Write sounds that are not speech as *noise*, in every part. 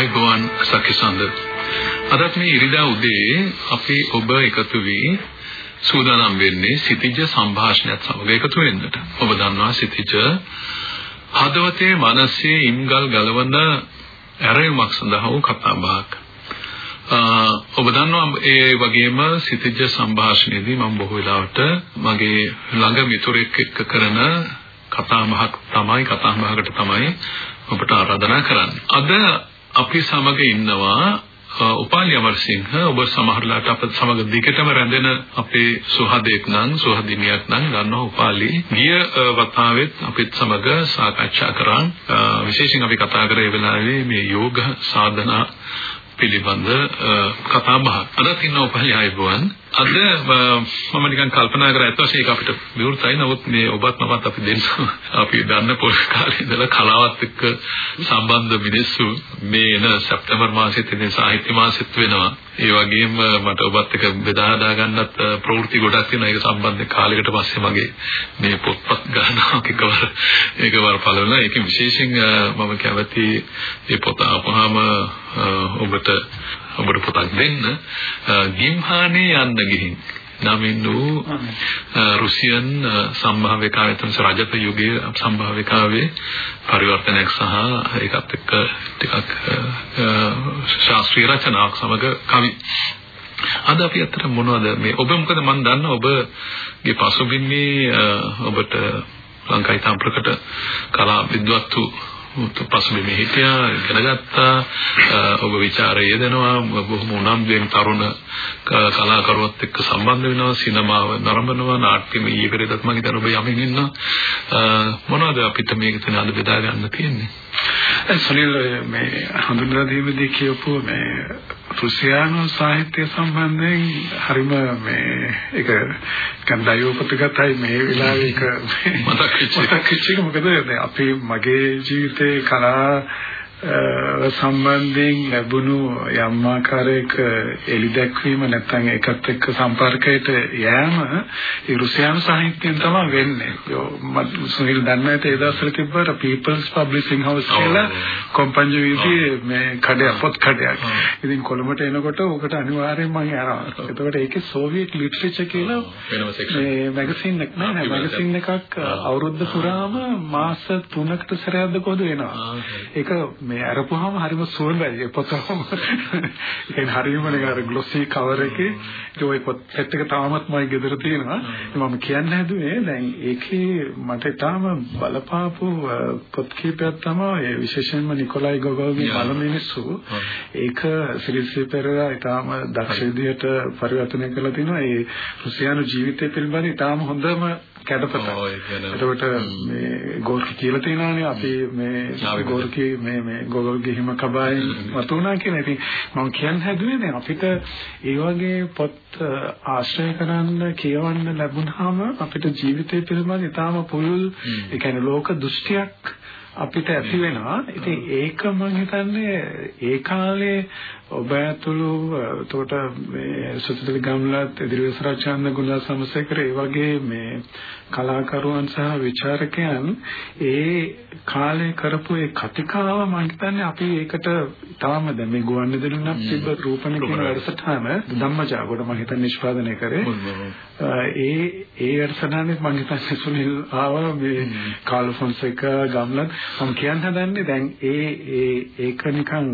අයිබෝන් සකිසන්ද අදත් මේ ඉරිදා උදේ අපි ඔබ එකතු වී සූදානම් වෙන්නේ සිතිජ සංഭാෂණයත් සමග එකතු වෙන්නට. ඔබ දන්නවා සිතිජ හදවතේ මනසේ ඉම්ගල් ගලවන ඇරයුමක් සඳහා වූ කතා බහක්. ඔබ දන්නවා ඒ වගේම සිතිජ සංഭാෂණයේදී මම බොහෝ වෙලාවට මගේ ළඟ මිතුරෙක් එක්ක කරන කතා බහක් තමයි කතා බහකට තමයි ඔබට ආරාධනා කරන්නේ. අද අපි සමග ඉන්නවා උපාලි අමරසිංහ ඔබ සමහරලාට අපත් සමග දිගටම රැඳෙන අපේ සුහදෙක් නම් සුහදිනියක් නම් ගන්නවා උපාලි ගිය වතාවෙත් අපිත් සමග සාකච්ඡා කරා විශේෂයෙන් අපි කතා කරේ වෙලාවේ මේ යෝග සාධනා පිළිබඳ කතා බහක්. අදත් ඉන්න උපාලි ආයුබෝවන්. අද මම නිකන් කල්පනා කරා ඇත්ත වශයෙන්ම අපිට විවෘතයි. නමුත් මේ ඔබත් මමත් අපි දෙන්න *laughs* අපි දන්න පොඩි කාලේ ඉඳලා කලාවත් එක්ක සම්බන්ධ මිනිස්සු මේ එන සැප්තැම්බර් මාසෙත් ඉතින් සාහිත්‍ය මාසෙත් වෙනවා. ඒ වගේම මට ඔබත් එක්ක බෙදා හදා ගන්නත් ප්‍රවෘත්ති ගොඩක් තියෙනවා. ඒක සම්බන්ධ කාලයකට පස්සේ මගේ මේ පොත්පත් ගන්නවා. එකවර ඒකවර පළවෙලා ඒක විශේෂයෙන් මම කැමති මේ පොත අපහාම ඔබට ඔබට පොතක් දෙන්න. ගිම්හානේ යන්න ගිහින් නමින් වූ රුසියන් සම්භාව්‍යකාවේ තුන්ස රජත යුගයේ සම්භාව්‍යකාවේ පරිවර්තනයක් සහ ඒකත් එක්ක ටිකක් ශාස්ත්‍රීය රචනාවක් සමග කවි. අද අපි අතර මොනවද මේ ඔබ මොකද මම දන්න ඔබගේ පසුබිමේ ඔබට ලංකාවේ තාම ප්‍රකට කලා විද්වත්තු පසුබිමේ හිටියා ඉගෙන ගත්තා ඔබ ਵਿਚාරය යෙදෙනවා බොහොම උනන්දුවෙන් තරුණ කලාකරුවත් එක්ක සම්බන්ධ වෙනවා සිනමාව නරඹනවා නාට්‍යමය ඊපෙරේදත් මම හිතන ඔබ යමින් ඉන්නවා. මොනවද අපිට මේක තන අද බෙදා ගන්න තියෙන්නේ? සුනිල් මේ හඳුන්වා දීමේදී කියපු මේ රුසියානු සාහිත්‍ය සම්බන්ධයෙන් හරිම මේ ඒක කන්දයෝපතගතයි මේ වෙලාවේ ඒක මතක් වෙච්ච එක. මොකද අපි මගේ ජීවිතේ කලා සම්බන්ධයෙන් ලැබුණු යම් ආකාරයක එලි දැක්වීම නැත්නම් ඒකත් එක්ක සම්පර්කයට යෑම රුසියානු සාහිත්‍යයෙන් තමයි වෙන්නේ. මම සුනිල් දන්න ඒ දවස්වල තිබ්බට People's Publishing House කියලා කොම්පැනි විදිහේ මේ කඩයක් පොත් කඩයක්. ඉතින් කොළඹට එනකොට ඕකට අනිවාර්යෙන්ම මම යනවා. එතකොට ඒකේ සෝවියට් ලිටරේචර් කියලා මේ මැගසින් එකක් නෑ. මැගසින් එකක් අවුරුද්ද පුරාම මාස 3කට සැරයක්ද කොහොද වෙනවා. ඒක මේ අරපුවාම හරිම සුවඳයි පොතම. *laughs* ඒ හරියම නේ අර ග්ලොසි කවර් එකේ ඒ පොත් සෙට් එක තාමත් මගේ ගෙදර තියෙනවා. මම කියන්න හැදුවේ දැන් ඒකේ මට තාම බලපාපු පොත් කීපයක් තමයි ඒ විශේෂයෙන්ම නිකොලයි ගොගෝගේ බලමිනිස්සු. ඒක සිරිසි පෙරේරා ඊටාම දක්ෂ විදිහට පරිවර්තනය කරලා තිනවා. ඒ රුසියානු ජීවිතය පිළිබඳ ඊටාම හොඳම කැඩපත. එතකොට මේ ගෝර්කි කියලා තියෙනවානේ අපි මේ ගෝර්කි මේ මේ ගෝගල්ගේ හිම කබායි වතුණා කියන. ඉතින් මම කියන්න හැදුවේ දැන් අපිට ඒ වගේ පොත් ආශ්‍රය කරන්න කියවන්න ලැබුණාම අපිට ජීවිතය පිළිබඳ ඊටාම පුළුල් ඒ කියන්නේ ලෝක දෘෂ්ටියක් අපිට ඇති වෙනවා. ඉතින් ඒක මම හිතන්නේ ඒ කාලේ ඔබ ඇතුළු එතකොට මේ සුතිතල ගම්ලත් ඉදිරිවස රාජචන්ද ගුණා සමසේකර ඒ වගේ මේ කලාකරුවන් සහ විචාරකයන් ඒ කාලේ කරපු ඒ කතිකාව මම හිතන්නේ අපි ඒකට තාම දැන් මේ ගුවන්විදුලි නම් තිබ්බ රූපණ කියන වැඩසටහන ධම්මජාගොඩ මම හිතන්නේ නිෂ්පාදනය කරේ. ඒ ඒ වැඩසටහනේ මම හිතන්නේ සුනිල් ආවා මේ කාල් ෆොන්සේකා ගම්ලත් මම කියන්න හදන්නේ දැන් ඒ ඒ ඒක නිකන්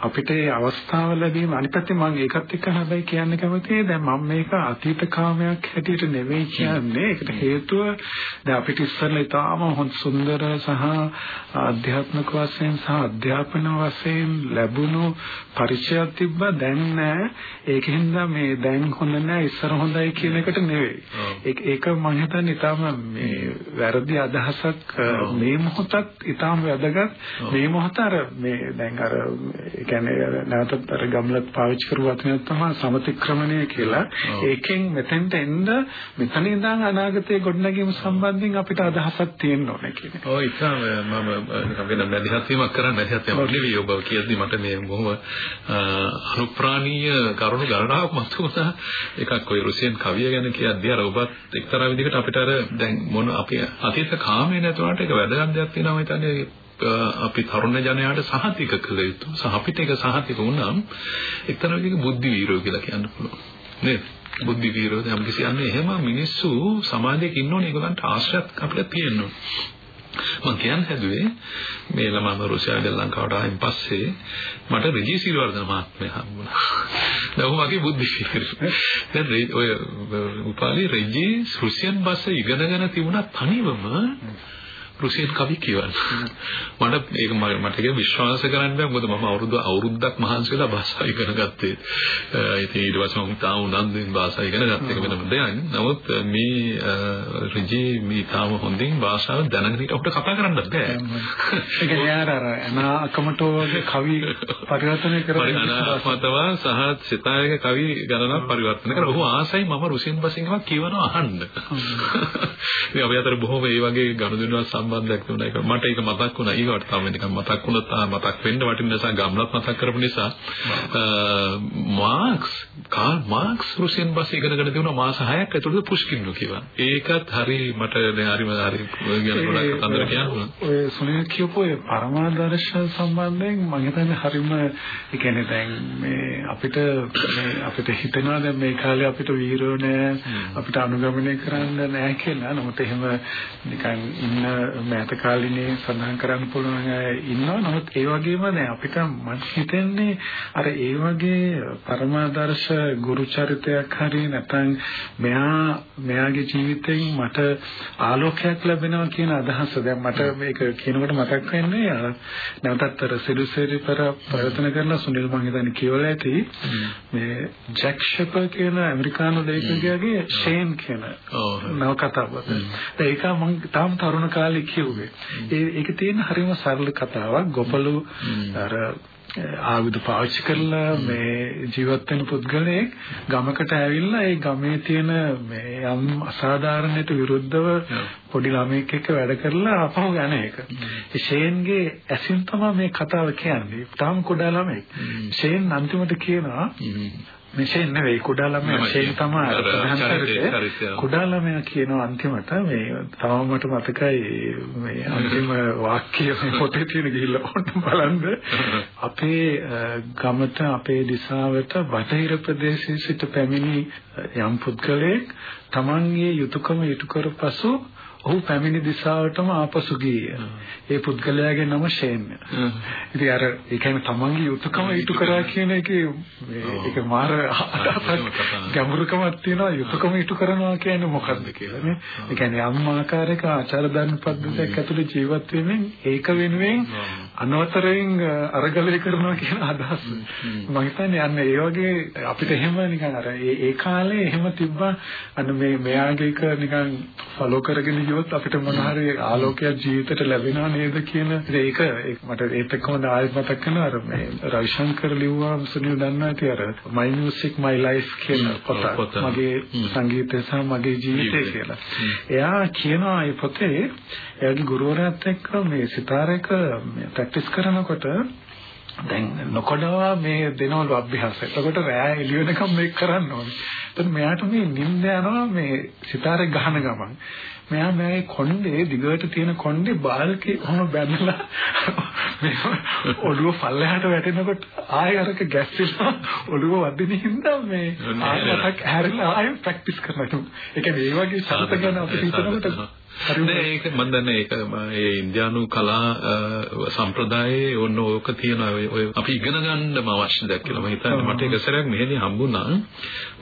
අපිට ඒ අවස්ථාව ලැබීම අනිත් පැත්තේ මම ඒකත් එක්ක හැබැයි කියන්න කැමතියි. දැන් මම මේක අතීත කාමයක් හැටියට නෙවෙයි කියන්නේ. ඒකට හේතුව දැන් අපිට ඉස්සෙල්ලා ඉතාම හොඳ සුන්දර සහ ආධ්‍යාත්මික වශයෙන් සහ අධ්‍යාපන වශයෙන් ලැබුණු පරිචයක් තිබ්බා. දැන් නෑ. ඒකෙන්ද මේ දැන් හොඳ නෑ ඉස්සර හොඳයි කියන එකට නෙවෙයි. ඒක මම හිතන්නේ ඉතාම මේ වැරදි අදහසක් මේ මොහොතත් ඊටාම වැදගත්. මේ මොහොත අර මේ දැන් අර කියන්නේ නැවතත් අර ගම්ලත් පාවිච්චි කරු වචනයක් තමයි සමතික්‍රමණය කියලා ඒකෙන් මෙතෙන්ට එන්න මෙතන ඉඳන් අනාගතයේ ගොඩනැගීම සම්බන්ධයෙන් අපිට අදහසක් තියෙන්න ඕනේ කියන්නේ. ඔව් ඉතින් මම වෙන මැදිහත් වීමක් කරන්න මැදිහත් වීමක් නෙවෙයි ඔබ කියද්දි මට මේ බොහොම අනුප්‍රාණීය කරුණු ගණනාවක් මතුවුණා. එකක් ඔය රුසියන් කවිය ගැන කියද්දී අර ඔබත් එක්තරා විදිහකට අපිට අර දැන් මොන අපේ අතීත කාමයේ නැතුණාට ඒක වැදගත් දෙයක් තියෙනවා මම හිතන්නේ අපි තරුණ ජනයාට සහතික කළ යුතු සහ අපිට ඒක සහතික වුණාම එක්තරා විදිහක බුද්ධි වීරෝ කියලා කියන්න පුළුවන්. නේද? බුද්ධි වීරෝ දැන් කිසි යන්නේ එහෙම මිනිස්සු සමාජයක ඉන්නෝනේ ඒගොල්ලන්ට ආශ්‍රයත් අපිට තියෙනවා. මම කියන්න හැදුවේ මේ ළමම රුසියාවේ ලංකාවට ආයින් පස්සේ මට රජී සිරිවර්ධන මහත්මයා හම්බුණා. දැන් මගේ බුද්ධි දැන් ඔය උපාලි රජී රුසියන් භාෂ ඉගෙනගෙන තිබුණා තනිවම රුසියන් කවි කියවන්න. මට ඒක මට ඒක විශ්වාස කරන්න බෑ මොකද මම අවුරුදු අවුරුද්දක් මහන්සි වෙලා භාෂාව ඉගෙන ගත්තේ. ඉතින් ඊට පස්සේ මම තාම උනන්දුවෙන් භාෂාව ඉගෙන ගත්ත එක වෙනම දෙයක්. නමුත් මේ රිජි මේ තාම හොඳින් භාෂාව දැනගෙන හිට අපිට කතා කරන්නත් බෑ. ඒක යාර අර අනාකමටෝගේ කවි පරිවර්තනය කරගෙන අනාකමතව සහ සිතායක කවි ගණනක් පරිවර්තන කරලා ඔහු ආසයි මම රුසියන් භාෂෙන් කියවනවා අහන්න. ඉතින් අපි අතර බොහොම මේ වගේ ගනුදෙනුවක් සම්බන්ධයක් තිබුණා ඒක මට ඒක මතක් වුණා. ඊවට තමයි නිකන් මතක් වුණත් මතක් වෙන්න වටින නිසා ගම්ලත් මතක් කරපු නිසා මාක්ස් කාල් මාක්ස් රුසියන් භාෂා ඉගෙනගෙන තිබුණා මාස 6ක් ඇතුළත පුෂ්කින්ව කියවා ඒකත් හරි මට දැන් හරිම හරි ගැන ගොඩක් අතර කියන්න ඔය සුනිල් කියපු ඒ පරමාදර්ශ සම්බන්ධයෙන් මම හිතන්නේ හරිම ඒ කියන්නේ දැන් මේ අපිට අපිට හිතෙනවා දැන් මේ කාලේ අපිට වීරෝ නෑ අපිට අනුගමනය කරන්න නෑ කියලා නමුත් එහෙම නිකන් ඉන්න මෑත කාලිනේ සඳහන් කරන්න පුළුවන් අය ඉන්නවා. නමුත් ඒ වගේම දැන් අපිට මම හිතන්නේ අර ඒ වගේ පරමාදර්ශ ගුරු චරිතයක් හරි නැත්නම් මෙයා මෙයාගේ ජීවිතෙන් මට ආලෝකයක් ලැබෙනවා කියන අදහස. දැන් මට මේක කියනකොට මතක් වෙන්නේ නැවතත් අර සිරුසෙරි පෙර ප්‍රයත්න කරන සුනිල් මං හිතන්නේ කියවලා ඇති. මේ ජැක් ෂෙපර් කියන ඇමරිකානු ලේඛකයාගේ ෂේන් කියන නවකතාව. ඒක මම තාම තරුණ කාලේ කිව්වේ. ඒ ඒක තියෙන හරිම සරල කතාවක්. ගොපලු අර ආයුධ පාවිච්චි කරලා මේ ජීවත් වෙන පුද්ගලයෙක් ගමකට ඇවිල්ලා ඒ ගමේ තියෙන මේ යම් අසාධාරණයට විරුද්ධව පොඩි ළමයෙක් එක්ක වැඩ කරලා අපහු යන එක. ඒ ෂේන්ගේ ඇසින් තමයි මේ කතාව කියන්නේ. තාම කුඩා ළමයෙක්. ෂේන් අන්තිමට කියනවා මෙෂෙන් නෙවෙයි කුඩා ළමයා. ෂේන් තමයි ප්‍රධාන චරිතය. කුඩා ළමයා කියනවා අන්තිමට මේ තවම මට මතකයි මේ අන්තිම වාක්‍යය මේ පොතේ තියෙන ගිහිල්ලා ඔන්න බලන්න. අපේ ගමට අපේ දිශාවට බටහිර ප්‍රදේශයේ සිට පැමිණි යම් පුද්ගලයෙක් Tamanගේ යුතුයකම ඉටු කරපසු ඔහු පැමිණි දිශාවටම ආපසු ගියේ. ඒ පුද්ගලයාගේ නම ෂේන්. ඉතින් අර ඒ කියන්නේ තමන්ගේ යුතුයකම ඉටු කරා කියන එකේ ඒක මාර ගැඹුරුකමක් තියෙනවා. යුතුයකම ඉටු කරනවා කියන්නේ මොකද්ද කියලා නේ. ඒ කියන්නේ යම් ආකාරයක ආචාර ධර්ම පද්ධතියක් ඇතුළේ ජීවත් වෙමින් ඒක වෙනුවෙන් අනවතරයෙන් අරගලය කරනවා කියන අදහස. මම. හිතන්නේ අන්න ඒ වගේ අපිට එහෙම නිකන් අර ඒ කාලේ එහෙම තිබ්බා. අන්න මේ මෙයාගේ නිකන් ෆලෝ කරගෙන ගියොත් අපිට මොන හරි ආලෝකයක් ජීවිතේට ලැබෙනවා නේද කියන ඒක මට ඒත් එක්කම ආයෙත් මතක් වෙනවා අර මේ රවිශංකර ලිව්වා සුනිල් දන්නා ඇති අර my music my life කියන පොත. මගේ සංගීතය සහ මගේ ජීවිතය කියලා. එයා කියනවා මේ පොතේ එයාගේ ගුරුවරයාත් එක්ක මේ සිතාරයක ප්‍රැක්ටිස් කරනකොට දැන් නොකඩවා මේ දෙනවලු අභ්‍යාසය. එතකොට රෑ එළිය වෙනකම් මේක කරන්න ඕනේ. එතකොට මෙයාට මේ නිින්ද යනවා මේ සිතාරේ ගහන ගමන්. මෙයා මේ කොණ්ඩේ දිගට තියෙන කොණ්ඩේ බාල්කේ කොහොම බැඳලා මේ ඔළුව පල්ලෙහාට වැටෙනකොට ආයෙ අරක ගැස්සෙනවා ඔළුව වදින හින්දා මේ ආයෙත් හැරිලා ආයෙ ප්‍රැක්ටිස් කරනවා. ඒ කියන්නේ මේ වගේ සතුට ගැන අපිට හිතනකොට නෑ ඒක මම දන්නේ ඒක ඒ ඉන්දියානු කලා සම්ප්‍රදායේ ඕන ඕක තියෙන ඔය අපි ඉගෙන ගන්නම අවශ්‍ය දෙයක් කියලා. මම හිතන්නේ මට ඒක සැරයක් මෙහෙදී හම්බුණා.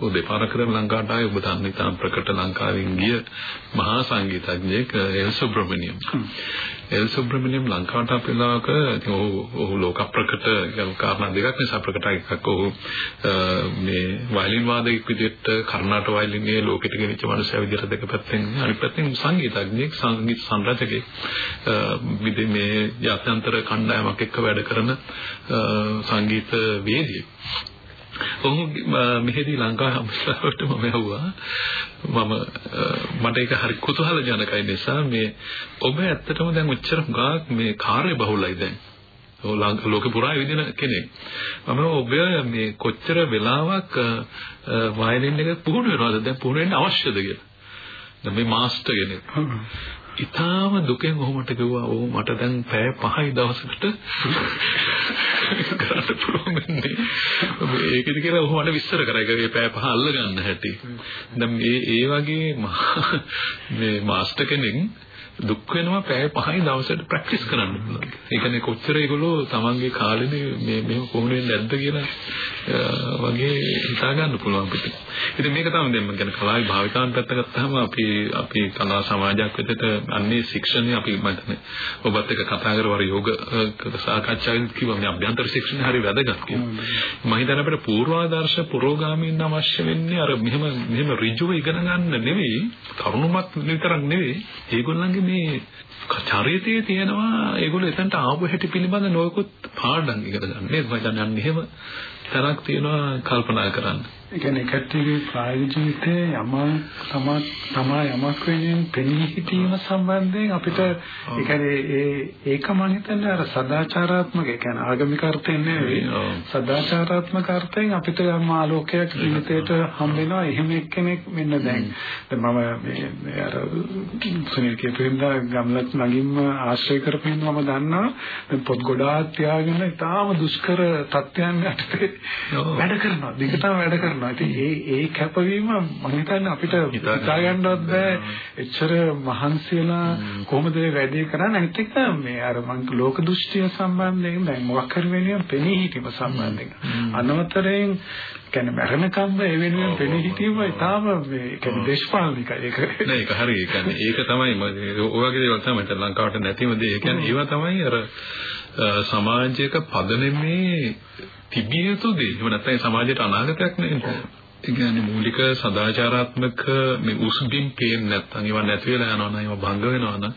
ඔය දෙපාර කරන ලංකාවට ආයේ ඔබ දන්න ඉතාම ප්‍රකට ලංකාවෙන් ගිය මහා සංගීතඥයෙක් එල් සුබ්‍රමණියම් එල් සුබ්‍රමණියම් ලංකාවට අපිලාක ඉතින් ඔහු ඔහු ලෝක ප්‍රකට කාරණා දෙකක් නිසා ප්‍රකටයි එකක් ඔහු මේ වයලින් වාදකෙක් විදිහට කර්ණාට වයලිනේ ලෝකෙට ගෙනිච්ච මනුස්සයා විදිහට දෙක පැත්තෙන් අනිත් පැත්තෙන් සංගීත සංගීතඥයෙක් සංගීත සංරචකයෙක් විදි මේ යත්‍යන්තර කණ්ඩායමක් එක්ක වැඩ කරන සංගීත වේදිකයෙක්. ඔහු මෙහෙදී ලංකාව හම්බුවට මම ඇහුවා මම මට ඒක හරි කුතුහල ජනකයි නිසා මේ ඔබ ඇත්තටම දැන් උච්චර ගාක් මේ කාර්ය බහුලයි දැන් ලෝක පුරා විදින කෙනෙක්. මම ඔබ මේ කොච්චර වෙලාවක් වයලින් එක පුහුණු වෙනවද දැන් පුහුණු වෙන්න අවශ්‍යද කියලා. දැන් මේ මාස්ටර් කෙනෙක්. ඉතාලම දුකෙන් ඔහොමට කිව්වා ඕ මට දැන් පැය 5යි දවසකට කරන්න පුළුවන් වෙන්නේ. ඒකද කියලා ඔහොම මට විස්තර කරා. ඒක පැය 5 අල්ල ගන්න හැටි. දැන් මේ ඒ වගේ මේ මාස්ටර් කෙනෙක් දුක් වෙනවා පැය 5යි දවසට ප්‍රැක්ටිස් කරන්න පුළුවන්. ඒ කියන්නේ කොච්චර ඒගොල්ලෝ තමන්ගේ කාලෙනේ මේ මෙහෙම කොහොම වෙන්නේ නැද්ද කියලා වගේ හිතා ගන්න පුළුවන් අපිට. ඉතින් මේක තමයි දැන් මම කියන්නේ කලාවේ භාවිතාවන් පැත්ත ගත්තාම අපි අපි කලා සමාජයක් විදිහට අන්නේ ශික්ෂණය අපි මම ඔබත් එක්ක කතා කරවර යෝග සාකච්ඡාවෙන් කිව්වා මේ අභ්‍යන්තර ශික්ෂණය හරි වැදගත් කියලා. මම හිතන්නේ අපිට පූර්වාදර්ශ පුරෝගාමීන් අවශ්‍ය වෙන්නේ අර මෙහෙම මෙහෙම ඍජුව ඉගෙන ගන්න නෙවෙයි තරුණමත් විතරක් නෙවෙයි ඒගොල්ලන්ගේ මේ චරිතයේ තියෙනවා ඒගොල්ලෝ එතනට ආව හැටි පිළිබඳ නොයෙකුත් පාඩම් ඉගෙන ගන්න. නේද? මම දැන් එහෙම තරක් තියෙනවා කල්පනා කරන්න. ඒ කියන්නේ කට්ටියගේ ප්‍රායෝගික ජීවිතයේ යම තමා තමා යමක් වෙනින් පෙනී සිටීම සම්බන්ධයෙන් අපිට ඒ කියන්නේ ඒ ඒක මම හිතන්නේ අර සදාචාරාත්මක ඒ කියන්නේ ආගමික අර්ථයෙන් නෙවෙයි. සදාචාරාත්මක අර්ථයෙන් අපිට යම් ආලෝකයක් ජීවිතේට හම් වෙනවා. එහෙම එක්කෙනෙක් වෙන්න දැන්. දැන් මම මේ අර සුනිල් කියපෙන්දා ගම්ලත් නගින්ම ආශ්‍රය කරපින්න මම දන්නවා. දැන් පොත් ගොඩාක් තියාගෙන ඉතාම දුෂ්කර තත්ත්වයන් යටතේ වැඩ කරනවා දිගටම වැඩ කරනවා. ඉතින් ඒ ඒ කැපවීම මම හිතන්නේ අපිට හිතා ගන්නවත් බෑ. එච්චර මහන්සියලා කොහොමද මේ වැඩේ කරන්නේ? අනිත් එක මේ අර මං ලෝක දෘෂ්ටිය සම්බන්ධයෙන් දැන් මොකක් හරි වෙනියම් පෙනී හිටීම සම්බන්ධයෙන්. අනවතරයෙන් කියන්නේ මරණකම්ම ඒ වෙනුවෙන් පෙනී හිටීම ඉතාම මේ කියන්නේ දේශපාලනිකයි ඒක. නෑ ඒක හරි. ඒ කියන්නේ ඒක තමයි ඔය වගේ දේවල් තමයි ලංකාවට නැතිම දේ. ඒ කියන්නේ ඒවා තමයි අර සමාජයක පදනමේ තිබිය යුතු දේ. එහෙම නැත්නම් සමාජයට අනාගතයක් නෙවෙයි. ඒ කියන්නේ මූලික සදාචාරාත්මක මේ උස්බිම් පේන්නේ නැත්නම් ඒවා නැති වෙලා යනවා නම් ඒවා භංග වෙනවා නම්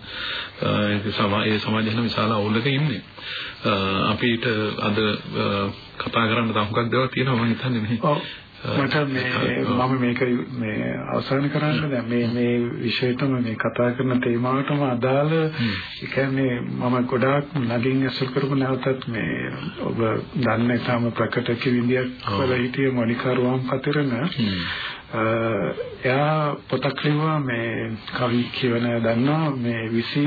ඒක සමාජයේ සමාජයෙන් විශාල අවුලක ඉන්නේ. අපිට අද කතා කරන්න තව මොකක්ද දේවල් තියෙනවා මම හිතන්නේ මේ. මට මේ මම මේක මේ අවසන් කරන්න දැන් මේ මේ විෂයතම මේ කතා කරන තේමාවටම අදාළ ඒ කියන්නේ මම ගොඩාක් නගින් ඇසුරු කරපු නැවතත් මේ ඔබ දන්න තාම ප්‍රකට කිවිඳියක් වල හිටිය මොනිකරුවම් පතරන එයා පොතක් ලිව්වා මේ කවි කියවන දන්නවා මේ 20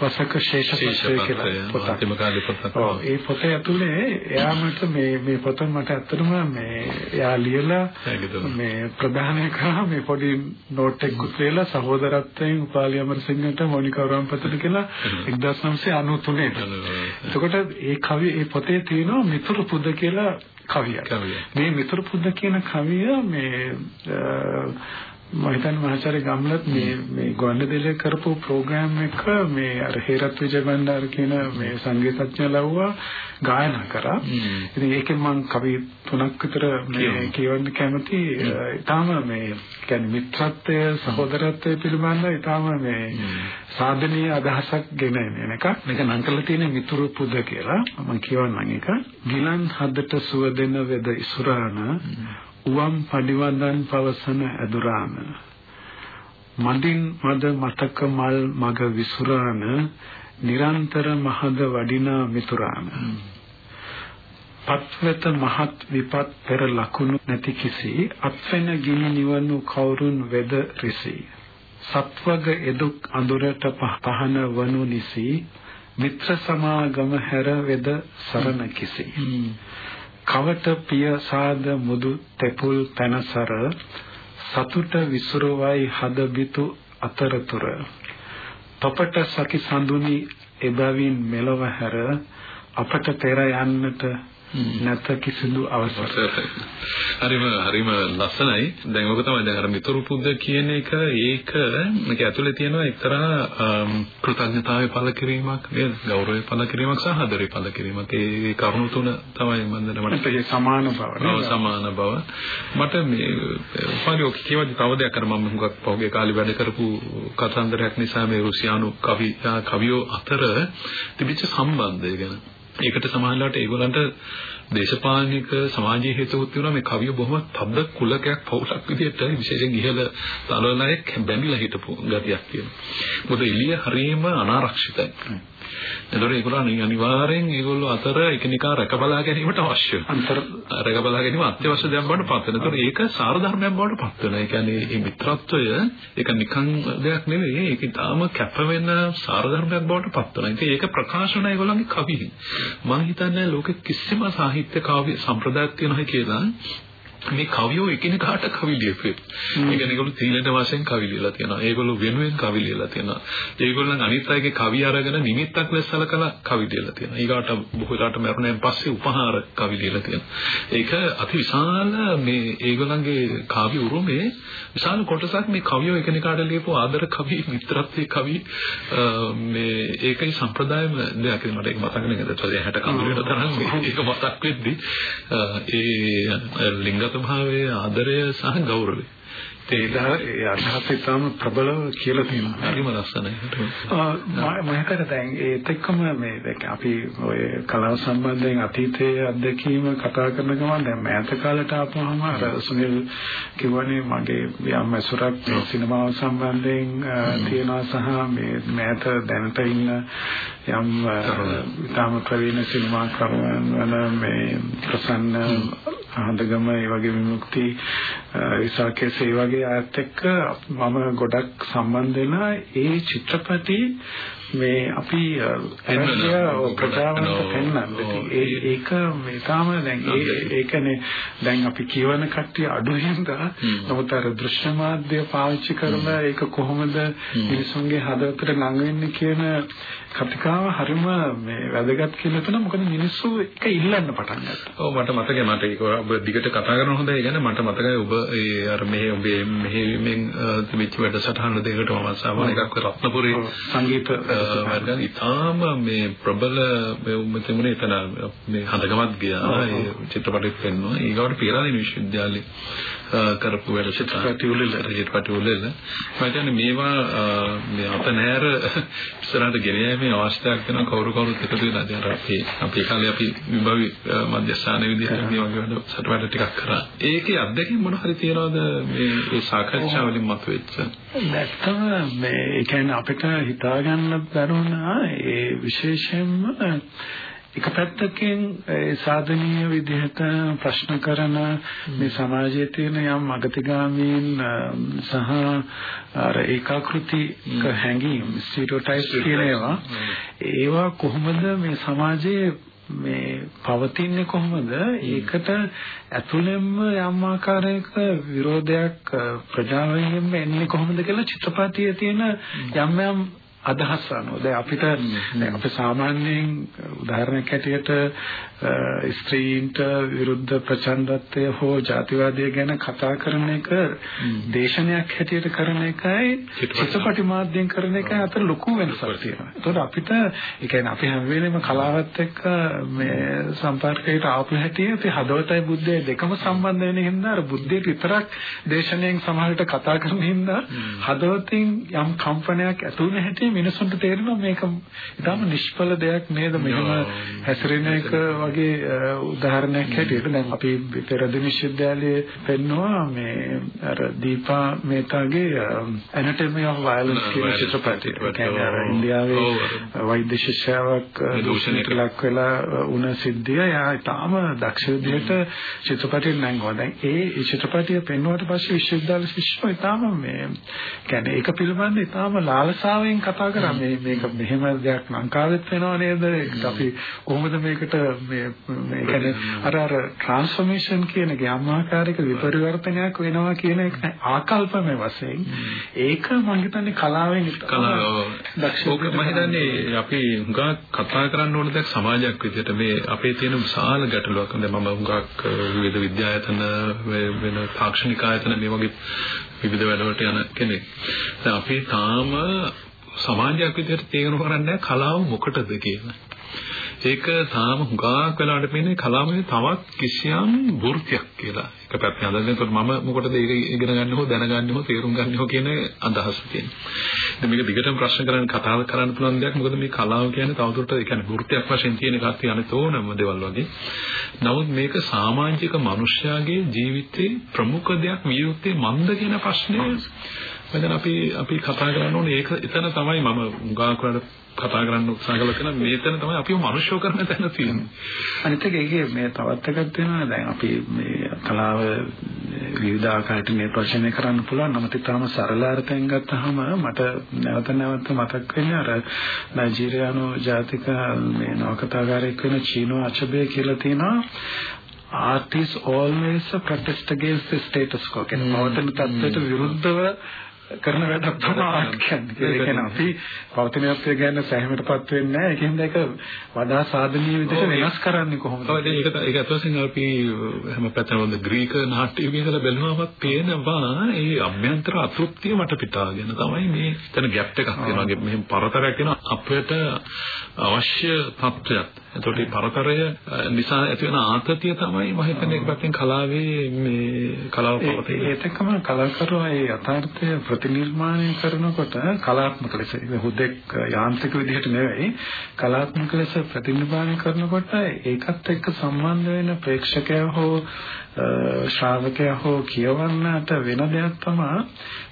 වසක ශේෂපත්‍රය කියලා පොතක්. ඔව් ඒ පොත ඇතුලේ එයා මට මේ මේ පොත මට ඇත්තටම මේ එයා ලියලා මේ ප්‍රධානය කරා මේ පොඩි නෝට් එකක් ලියලා සහෝදරත්වයෙන් උපාලි අමරසිංහට මොනිකා රාම්පතට කියලා 1993 එතකොට ඒ කවි ඒ පොතේ තියෙනවා මිතුරු පුද කියලා කවියක්. මේ මිතුරු පුද කියන කවිය මේ මම හිතන්නේ මහාචාර්ය ගම්ලත් මේ මේ ගොඩනැගිලි කරපු ප්‍රෝග්‍රෑම් එක මේ අර හේරත් විජයබණ්ඩාර කියන මේ සංගීතඥ ලව්වා ගායනා කරා. ඉතින් ඒකෙන් මම කවි තුනක් විතර මේ කියවන්න කැමති. ඊටාම මේ කියන්නේ මිත්‍රත්වය සහෝදරත්වය පිළිබඳව ඊටාම මේ සාධනීය අදහසක් ගෙන එන එක. මේක නම් කරලා තියෙන මිතුරු පුද කියලා. මම කියවන්නම් ඒක. ගිලන් හදට සුව දෙන වෙද ඉසුරාන උවම් පඩිවදන් පවසන ඇදුරාන මදින් මද මතක මල් මග විසුරාන නිරන්තර මහද වඩිනා මිතුරාන පත්වෙත මහත් විපත් පෙර ලකුණු නැති කිසි අත්වෙන ගිනි නිවනු කවුරුන් වෙද රිසි. සත්වග එදුක් අඳුරට පහන වනු නිසි මිත්‍ර සමාගම හැර වෙද සරණ කිසි. කවට පිය සාද මුදු තෙපුල් පැනසර සතුට විසුරුවයි හද බිතු අතරතුර. තොපට සකි සඳුනි එබැවින් මෙලව හැර අපට පෙර යන්නට නැත කිසිදු අවසරයක්. හරිම හරිම ලස්සනයි. දැන් ඔක තමයි දැන් අර මිතුරු පුද්ද කියන එක ඒක මේක ඇතුලේ තියෙනවා එක්තරා කෘතඥතාවය පළ කිරීමක් නේද? ගෞරවය පළ කිරීමක් සහ ආදරය පළ කිරීමක්. ඒ කරුණු තුන තමයි මම දැන් මට ඒ සමාන බව නේද? සමාන බව. මට මේ උපාරි ඔක කියවදි තව දෙයක් අර මම හුඟක් පහුගිය කාලේ වැඩ කරපු කතන්දරයක් නිසා මේ රුසියානු කවි කවියෝ අතර තිබිච්ච සම්බන්ධය ගැන ඒකට සමාජලාට ඒගොල්ලන්ට දේශපාලනික සමාජීය හේතුත් තියෙනවා මේ කවිය බොහොම තබ්ද කුලකයක් පවුලක් විදිහට විශේෂයෙන් ඉහළ තලවලයක් බැඳිලා හිටපු ගතියක් තියෙනවා. මොකද එළිය හරීම අනාරක්ෂිතයි. එතකොට ඒගොල්ලෝ අනිවාර්යෙන් ඒගොල්ලෝ අතර එකිනෙකා රැකබලා ගැනීමට අවශ්‍ය. අන්තර් රැකබලා ගැනීම අත්‍යවශ්‍ය දෙයක් බවට පත් වෙනවා. එතකොට ඒක සාරධර්මයක් බවට පත් වෙනවා. ඒ කියන්නේ මේ මිත්‍රත්වය ඒක නිකන් දෙයක් නෙවෙයි. ඒක ඊටාම කැප වෙන සාරධර්මයක් බවට පත් වෙනවා. ඉතින් ඒක ප්‍රකාශන ඒගොල්ලන්ගේ කවියෙන්. මම හිතන්නේ ලෝකෙ කිසිම සාහිත්‍ය කාව්‍ය සම්ප්‍රදායක් තියෙනවා කියලා මේ කවියෝ එකිනෙකාට කවි ලියපේ. ඒ කියන්නේ ඒගොල්ලෝ තීලන වශයෙන් කවි ලියලා තියෙනවා. ඒගොල්ලෝ වෙනුවෙන් කවි ලියලා තියෙනවා. ඒගොල්ලන් අනිත් අයගේ කවි අරගෙන නිමිත්තක් ලෙස සලකලා කවි ලියලා තියෙනවා. ඊගාට බොහෝ දාට මරුණෙන් පස්සේ උපහාර කවි ලියලා තියෙනවා. ඒක අති විශාල මේ ඒගොල්ලන්ගේ කාව්‍ය උරුමේ විශාල කොටසක් මේ කවියෝ එකිනෙකාට ලියපු ආදර කවි, මිත්‍රත්වයේ කවි මේ ඒකයි සම්ප්‍රදායම දෙයක්. මට ඒක මතක නේද? 60 කඳුලට තරම් ඒක මතක් වෙද්දි ඒ ලිංග ස්වභාවයේ ආදරය සහ ගෞරවය ඒ ඒ අදහස ඉතාම ප්‍රබලව කියලා තියෙනවා. හරිම ලස්සනයි. මම හිතට දැන් ඒත් එක්කම මේ අපි ඔය කලාව සම්බන්ධයෙන් අතීතයේ අත්දැකීම කතා කරන ගමන් දැන් මෑත කාලට ආපුවම අර සුනිල් කිව්වනේ මගේ යම් ඇසුරක් සිනමාව සම්බන්ධයෙන් තියෙනවා සහ මේ මෑත දැනට ඉන්න යම් ඉතාම ප්‍රවීණ සිනමා කරුවන් වන මේ ප්‍රසන්න හඳගම ඒ වගේ විමුක්ති ඉසාකේස් ඒ වගේ අයත් එක්ක මම ගොඩක් සම්බන්ධ වෙලා ඒ චිත්‍රපටි මේ අපි ප්‍රජාවන්ට පෙන්වන්න. ඒ ඒක මේ තාම දැන් ඒකනේ දැන් අපි කියවන කට්ටිය අඩු හින්දා නමුත් අර දෘශ්‍ය මාධ්‍ය පාවිච්චි කරලා ඒක කොහොමද මිනිසුන්ගේ හදවතට ළඟ වෙන්නේ කියන කතිකාව හරිම මේ වැදගත් කියලා තන මොකද මිනිස්සු එක ඉල්ලන්න පටන් ගත්තා. ඔව් මට මතකයි. මට ඒක ඔබ දිගට කතා කරන හොඳයි ගැන මට මතකයි ඔබ ඒ අර මේ ඔබේ මෙහෙයුමෙන් තිබිච්ච වැඩසටහන දෙකට මම සාමාන්‍ය එකක් රත්නපුරේ සංගීත වැඩ ඉතාම මේ ප්‍රබල මේ තිබුණේ එතන මේ හඳගමත් ගියා ඒ චිත්‍රපටෙත් පෙන්වනවා ඊගොඩ පීරාදීන විශ්වවිද්‍යාලේ කරපු වැඩ චිත්‍රපටි වල චිත්‍රපටි වල මම කියන්නේ මේවා මේ අප නෑර *laughs* ඉස්සරහට ගෙන යෑමේ අවශ්‍යතාවක් වෙන කවුරු කවුරුත් එකතු වෙලා දැන් අපි අපේ කාලේ අපි විභවි මධ්‍යස්ථාන විදිහට මේ වගේ වැඩ සටවැඩ ටිකක් කරා. ඒකේ අත්දැකීම් මොන හරි තියනවද? මේ ඒ සාකච්ඡා වලින් මතුවෙච්ච? නැත්තම මේ කියන්නේ අපිට හිතා ගන්න බැරුණා ඒ විශේෂයෙන්ම එක පැත්තකින් ඒ සාධනීය විදිහට ප්‍රශ්න කරන මේ සමාජයේ තියෙන යම් අගතිගාමීන් සහ අර ඒකාකෘතික හැඟීම් ස්ටීරියෝටයිප්ස් කියන ඒවා ඒවා කොහොමද මේ සමාජයේ මේ පවතින්නේ කොහොමද? ඒකට ඇතුළෙන්ම යම් ආකාරයක විරෝධයක් ප්‍රජාවෙන්ම එන්නේ කොහොමද කියලා චිත්‍රපටියේ තියෙන යම් යම් අදහස් අනුව. දැන් අපිට දැන් අපි සාමාන්‍යයෙන් උදාහරණයක් ඇටියට ස්ත්‍රීන්ට විරුද්ධ ප්‍රචණ්ඩත්වය හෝ ජාතිවාදය ගැන කතා කරන එක දේශනයක් හැටියට කරන එකයි චිත්‍රපටි මාධ්‍යයෙන් කරන එකයි අතර ලොකු වෙනසක් තියෙනවා. ඒතකොට අපිට ඒ කියන්නේ අපි හැම වෙලේම කලාවත් එක්ක මේ සම්පර්කයට ආපු හැටි අපි හදවතයි බුද්ධය දෙකම සම්බන්ධ වෙන හින්දා අර බුද්ධියට විතරක් දේශනයෙන් සමහරට කතා කරන හින්දා හදවතින් යම් කම්පනයක් ඇති වෙන හැටි මිනිසුන්ට තේරෙනවා මේක ඉතාම නිෂ්ඵල දෙයක් නේද? මෙහෙම හැසිරෙන එක වගේ උදාහරණයක් හැටියට දැන් අපි පෙරදින විශ්වවිද්‍යාලයේ පෙන්නවා මේ අර දීපා මේතාගේ anatomy of violence කියන චිත්‍රපටය. ඒ ඉන්දියාවේ වෛද්‍ය ශිෂ්‍යාවක් දූෂණයට ලක් වෙලා වුණ සිද්ධිය. යා තාම දක්ෂ විදිහට චිත්‍රපටයෙන් නැංගුවා. දැන් ඒ චිත්‍රපටය පෙන්වුවට පස්සේ විශ්වවිද්‍යාල ශිෂ්‍යෝ තාම මේ කියන්නේ ඒක පිළිබඳව තාම ලාලසාවෙන් කතා කතා කරා මේ මේක මෙහෙම දෙයක් ලංකාවෙත් වෙනව නේද අපි කොහොමද මේකට මේ මේ කියන්නේ අර අර ට්‍රාන්ස්ෆර්මේෂන් කියන ග්‍යාමාකාරික විපරිවර්තනයක් වෙනවා කියන එක ආකල්පමය වශයෙන් ඒක මම හිතන්නේ කලාවෙන් කලාව මම හිතන්නේ අපි හුඟක් කතා කරන්න ඕන දෙයක් සමාජයක් විදිහට මේ අපේ තියෙන විශාල ගැටලුවක්. දැන් මම හුඟක් විවිධ විද්‍යායතන වෙන තාක්ෂණික ආයතන මේ වගේ විවිධ වැඩවලට යන කෙනෙක්. දැන් අපි තාම සමාජයක් විදිහට තේරුම් ගන්න කලාව මොකටද කියලා. ඒක තාම හුඟක් වෙලාවට පේන්නේ කලාවේ තවත් කිසියම් වෘත්තියක් කියලා. එක පැත්තෙන් අදගෙන ඒකට මම මොකටද ඒක ඉගෙන ගන්න හෝ දැනගන්න හෝ තේරුම් ගන්න හෝ කියන අදහස තියෙනවා. ඉතින් මේක දිගටම ප්‍රශ්න කරන්න කතා කරන්න පුළුවන් දෙයක්. මොකද මේ කලාව කියන්නේ තවදුරටත් ඒ කියන්නේ වෘත්තියක් වශයෙන් තියෙන එකක් තියෙන තෝනම දේවල් වගේ. නමුත් මේක සමාජික මනුෂ්‍යයාගේ ජීවිතේ ප්‍රමුඛ දෙයක් විය යුත්තේ මන්ද කියන ප්‍රශ්නය මම අපි අපි කතා කරන්න ඕනේ ඒක එතන තමයි මම උගාක් වලට කතා කරන්න උත්සාහ කළා කියලා මේතන තමයි අපිව මනුෂ්‍යව කරන තැන තියෙන්නේ. අනිත් එක ඒකේ මේ තවත් එකක් තියෙනවා දැන් අපි මේ කලාව විවිධ ආකාරයට මේ ප්‍රශ්නය කරන්න පුළුවන්. නමුත් ඊටම සරල අර්ථයෙන් ගත්තාම මට නැවත නැවත මතක් වෙන්නේ අර නයිජීරියානු ජාතික මේ නවකතාකාරයෙක් වෙන චීනෝ අචබේ කියලා තියෙනවා art is always protest against the status quo. කියන්නේ පවතින තත්ත්වයට විරුද්ධව කරන වැඩක් තමයි කියන්නේ. ඒ කියන්නේ අපි පෞතනියත්වය ගැන සැහැමටපත් වෙන්නේ නැහැ. ඒකෙන්ද ඒක වඩා සාධනීය විදිහට වෙනස් කරන්නේ කොහොමද? ඔව් ඒක ඒක අතවසින් අපි හැම පැත්තම ග්‍රීක නාට්‍ය විදිහට බැලුවම පේනවා ඒ අභ්‍යන්තර අතෘප්තිය මට පිටාගෙන තමයි මේ එතන ગેප් එකක් වෙනවා. මෙහෙම පරතරයක් වෙනවා අපිට අවශ්‍ය තත්ත්වයක්. එතකොට මේ පරතරය නිසා ඇති වෙන ආතතිය තමයි මම හිතන්නේ එක පැත්තෙන් කලාවේ මේ කලාව පවතින. ඒකම කලාකරුවා ඒ යථාර්ථය ප්‍රතිනිර්මාණය කරනකොට කලාත්මක ලෙස හුදෙක් යාන්ත්‍රික විදිහට නෙවෙයි කලාත්මක ලෙස ප්‍රතිනිර්මාණය කරනකොට ඒකත් එක්ක සම්බන්ධ වෙන ප්‍රේක්ෂකයා හෝ ශ්‍රාවකයා හෝ කියවන්නට වෙන දෙයක් තමයි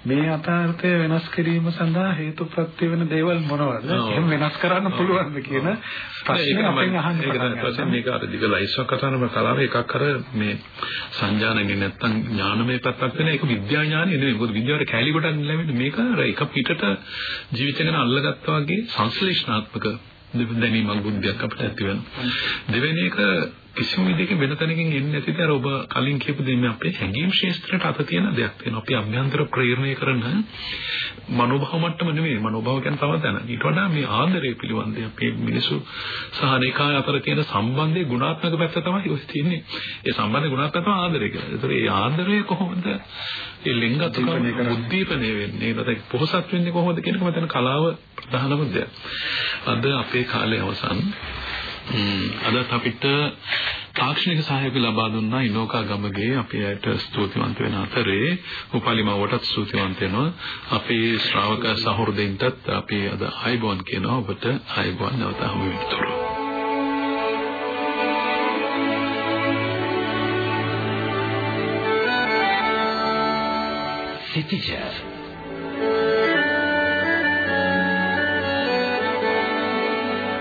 මේ අතාර්ථය වෙනස් කිරීම සඳහා හේතුප්‍රත්‍ය වෙන දේවල් මොනවද? එහෙම වෙනස් කරන්න පුළුවන්ද කියන ප්‍රශ්නේ අපෙන් අහන්න ඒක මේක අර දිග එකක් කරන කලාව. එකක් අර මේ සංජානනයේ නැත්තම් ඥානමය පැත්තක් වෙන ඒක විද්‍යා ඥානෙ නෙවෙයි. මොකද විද්‍යාවට කැලි කොටක් ලැබෙන්නේ මේක අර එක පිටට ජීවිතය ගැන අල්ලගත්තා වගේ සංශ්ලේෂණාත්මක දැනීමක් බුද්ධියක් අපිට ඇති වෙනවා. දෙවෙනි එක කිසිම විදිහකින් වෙන තැනකින් එන්නේ නැති දර ඔබ කලින් කියපු දේ මේ අපේ හැඟීම් ශාස්ත්‍රයට අත තියෙන දෙයක් තියෙනවා. අපි අභ්‍යන්තර ප්‍රේරණය කරන මනෝභාව මට්ටම නෙමෙයි. මනෝභාව කියන්නේ තව දැන. ඊට වඩා මේ ආදරය පිළිබඳ අපේ මිනිසු සහ අනේකාය අතර තියෙන සම්බන්ධයේ ගුණාත්මක පැත්ත තමයි ඔය තියෙන්නේ. ඒ සම්බන්ධයේ ගුණාත්මක තමයි ආදරය කියලා. ඒතර ඒ ආදරය කොහොමද ඒ ලිංගත්වකම උද්දීපනය වෙන්නේ? නැත්නම් පොහසත් වෙන්නේ කොහොමද කියන එක මතන කලාව ප්‍රධානම දෙයක්. අද අපේ කාලේ අවසන් අදත් අපිට තාක්ෂණික සහයෝගය ලබා දුන්නා ඉනෝකා ගමගේ අපේ අයට ස්තුතිවන්ත වෙන අතරේ උපාලිමාවටත් ස්තුතිවන්ත වෙනවා. අපේ ශ්‍රාවක සහෘදයින්ටත් අපි අද ආයිබෝන් කියනවා. ඔබට ආයිබෝන් නැවත හමු වෙනතුරු සිටිජර්